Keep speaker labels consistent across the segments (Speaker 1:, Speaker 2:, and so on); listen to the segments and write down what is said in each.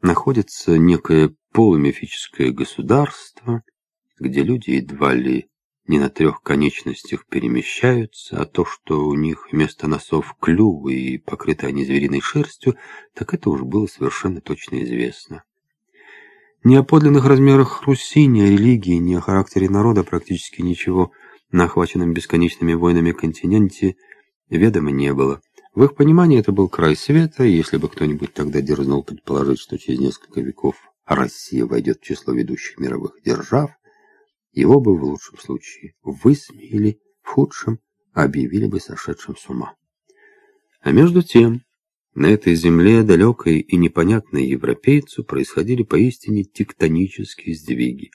Speaker 1: находится некое полумифическое государство, где люди едва ли не на трех конечностях перемещаются, а то, что у них вместо носов клювы и покрыты они звериной шерстью, так это уж было совершенно точно известно. Ни о подлинных размерах Руси, ни о религии, ни о характере народа практически ничего на охваченном бесконечными войнами континенте ведомо не было. В их понимании это был край света, и если бы кто-нибудь тогда дерзнул предположить, что через несколько веков Россия войдет в число ведущих мировых держав, его бы в лучшем случае высмеяли, в худшем объявили бы сошедшим с ума. А между тем, на этой земле, далекой и непонятной европейцу, происходили поистине тектонические сдвиги.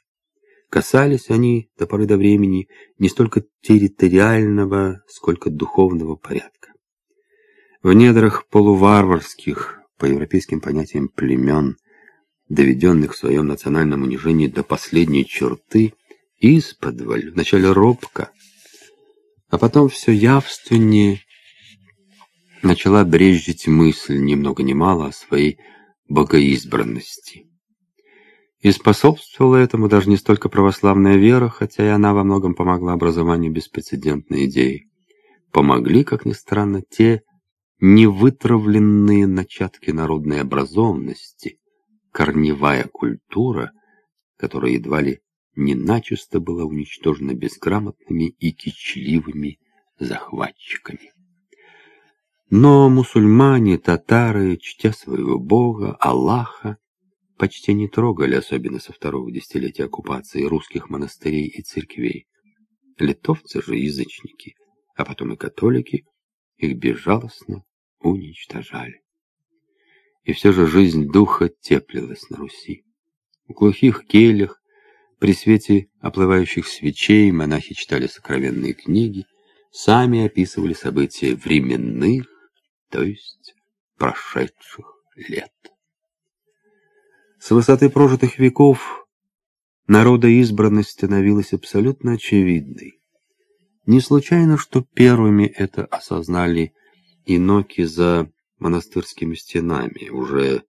Speaker 1: Касались они до поры до времени не столько территориального, сколько духовного порядка. В недрах полуварварских, по европейским понятиям племен, доведенных в своем национальном унижении до последней черты, исподволь, вначале робко, а потом все явственнее начала брежить мысль, ни много ни мало, о своей богоизбранности. И способствовала этому даже не столько православная вера, хотя и она во многом помогла образованию беспрецедентной идеи. Помогли, как ни странно, те невытравленные начатки народной образованности, корневая культура, которая едва ли не начисто была уничтожена безграмотными и кичливыми захватчиками. Но мусульмане, татары, чтя своего бога, Аллаха, почти не трогали, особенно со второго десятилетия оккупации русских монастырей и церквей. Литовцы же язычники, а потом и католики, их безжалостно уничтожали. И все же жизнь духа теплилась на Руси. В глухих келях, при свете оплывающих свечей монахи читали сокровенные книги, сами описывали события временных, то есть прошедших лет. С высоты прожитых веков народа избранность становилась абсолютно очевидной. Не случайно, что первыми это осознали иноки за монастырскими стенами. Уже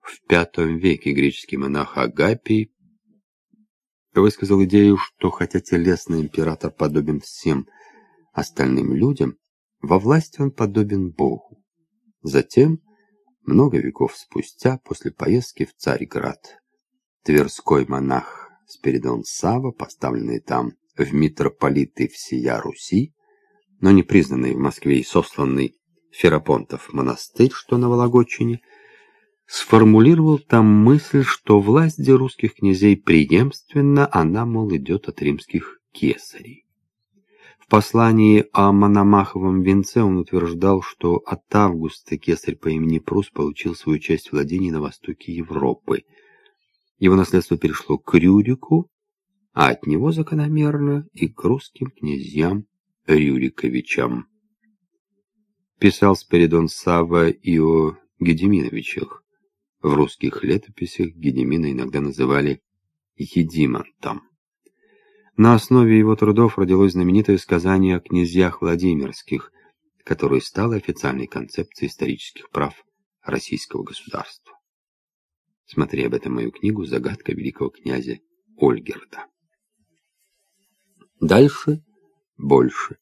Speaker 1: в V веке греческий монах Агапий высказал идею, что хотя телесный император подобен всем остальным людям, во власти он подобен Богу. Затем, много веков спустя, после поездки в Царьград, тверской монах Спиридон Сава, поставленный там в митрополиты всея Руси, но не признанный в Москве и сосланный Ферапонтов монастырь, что на Вологодчине, сформулировал там мысль, что власть русских князей преемственна, она, мол, идет от римских кесарей. В послании о Мономаховом венце он утверждал, что от Августа кесарь по имени Прус получил свою часть владений на востоке Европы. Его наследство перешло к Рюрику, а от него закономерно и к русским князьям Рюриковичам. Писал Спиридон Сава и о Гедеминовичах. В русских летописях Гедемина иногда называли Едимантом. На основе его трудов родилось знаменитое сказание о князьях Владимирских, которое стало официальной концепцией исторических прав российского государства. Смотри об этом мою книгу «Загадка великого князя Ольгерда». Дальше больше.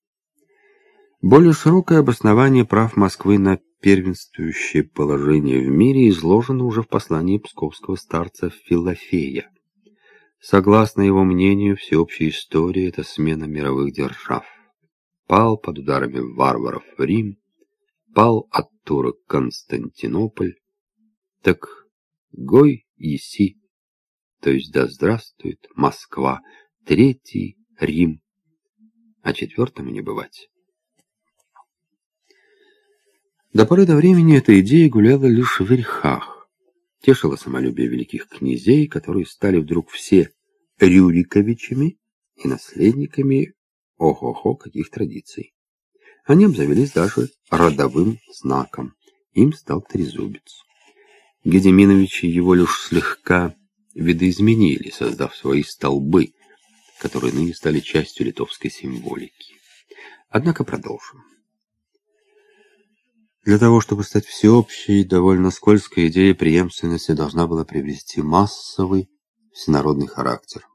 Speaker 1: Более широкое обоснование прав Москвы на первенствующее положение в мире изложено уже в послании псковского старца Филофея. Согласно его мнению, всеобщая история – это смена мировых держав. Пал под ударами варваров Рим, пал от турок Константинополь. Так гой еси, то есть да здравствует Москва, третий Рим, а четвертому не бывать. До поры до времени эта идея гуляла лишь в верхах, тешила самолюбие великих князей, которые стали вдруг все Рюриковичами и наследниками ого-го каких традиций. Они обзавелись даже родовым знаком. Им стал трезубец. Гедеминовичи его лишь слегка видоизменили, создав свои столбы, которые ныне стали частью литовской символики. Однако продолжим.
Speaker 2: Для того, чтобы стать всеобщей, довольно скользкая идея преемственности должна была приобрести массовый всенародный характер.